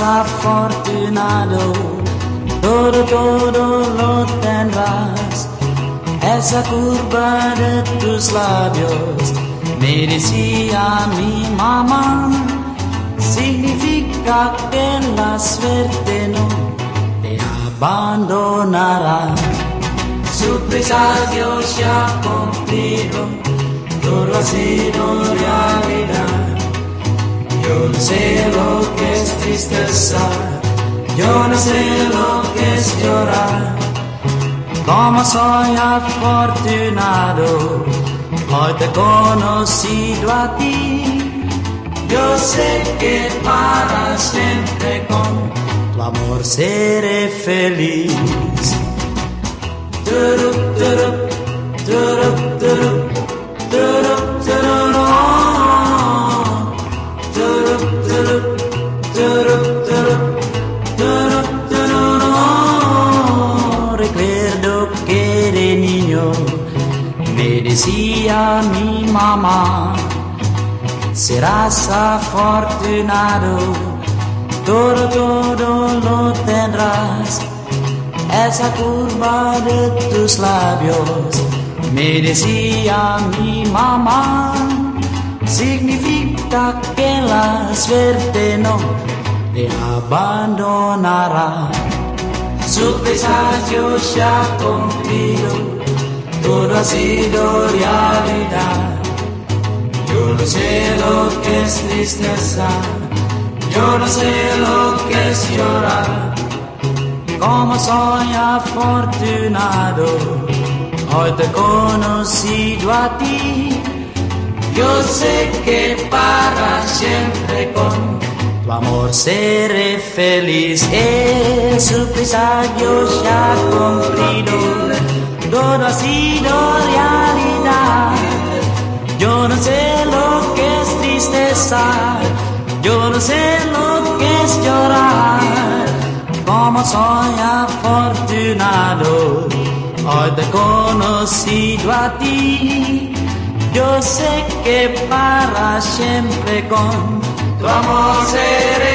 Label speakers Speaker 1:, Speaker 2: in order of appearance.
Speaker 1: afortunado, todo, todo lo tendrás. Esa curva de tus labios, me decía mi mamá, significa que la suerte no te abandonará. Su presagio se ha cumplido, todo ha sido realidad. Yo no sé lo que es tristeza, yo no sé lo que es llorar. Como soy afortunado, hoy te he conocido a ti. Yo sé que para siempre con tu amor seré feliz. Decía mi mamá, serás afortunado, todo, todo lo tendrás esa curva de tus labios, me decía mi mamá, significa que la suerte no te abandonará. Su presagio se ha cumplido, todo ha sido realidad. Yo no sé lo que es tristeza, yo no sé lo que es llorar como soy afortunado, hoy te he conocido a ti. Yo sé que para siempre con tu amor seré feliz. Es su se ha cumplido, todo ha sido realidad. Yo no sé lo que es tristeza, yo no sé lo que es llorar como soy afortunado, hoy te he conocido a ti. Yo sé que para siempre con tu amor seré.